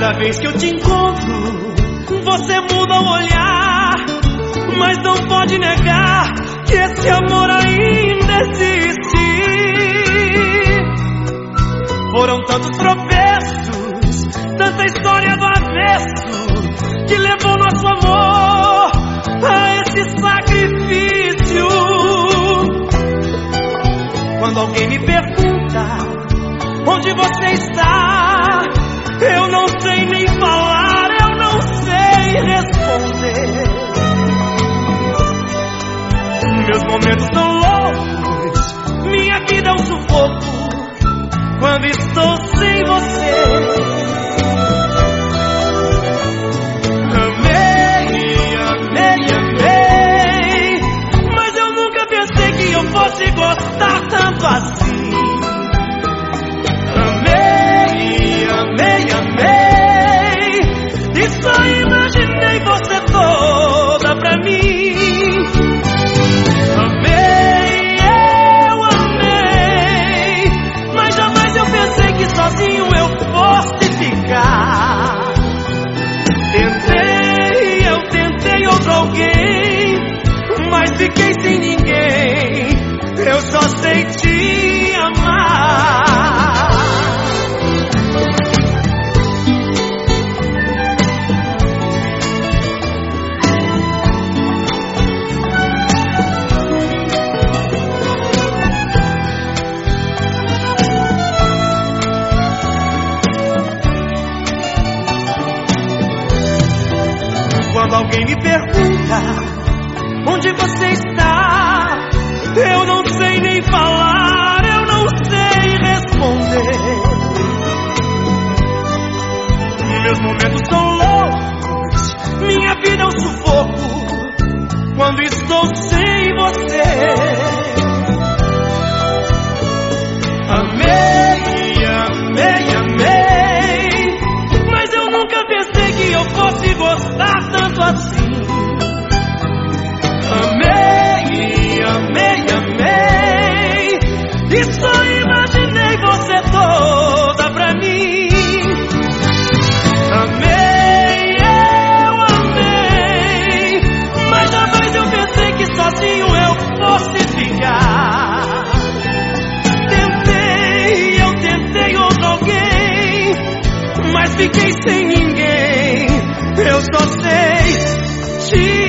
Cada vez que eu te encontro, você muda o olhar. Mas não pode negar que esse amor ainda existe. Foram tantos tropeços, tanta história do avesso, que levou nosso amor a esse sacrifício. Quando alguém me pergunta onde você está, Meus momentos são loucos, minha vida é um sufoco quando estou sem você. Amei, amei, amei, mas eu nunca pensei que eu fosse gostar tanto assim. Amei, amei, amei, só imaginei pergunta onde você está, eu não sei nem falar, fiquei sem ninguém. Eu só sei te